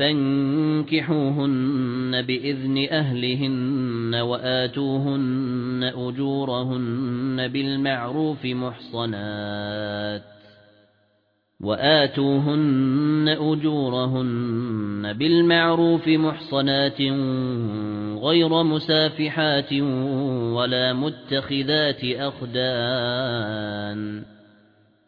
فانكحوهن بإذن أهلهن وآتوهن أجورهن بالمعروف محصنات وآتوهن أجورهن بالمعروف محصنات غير مسافحات ولا متخذات أخدان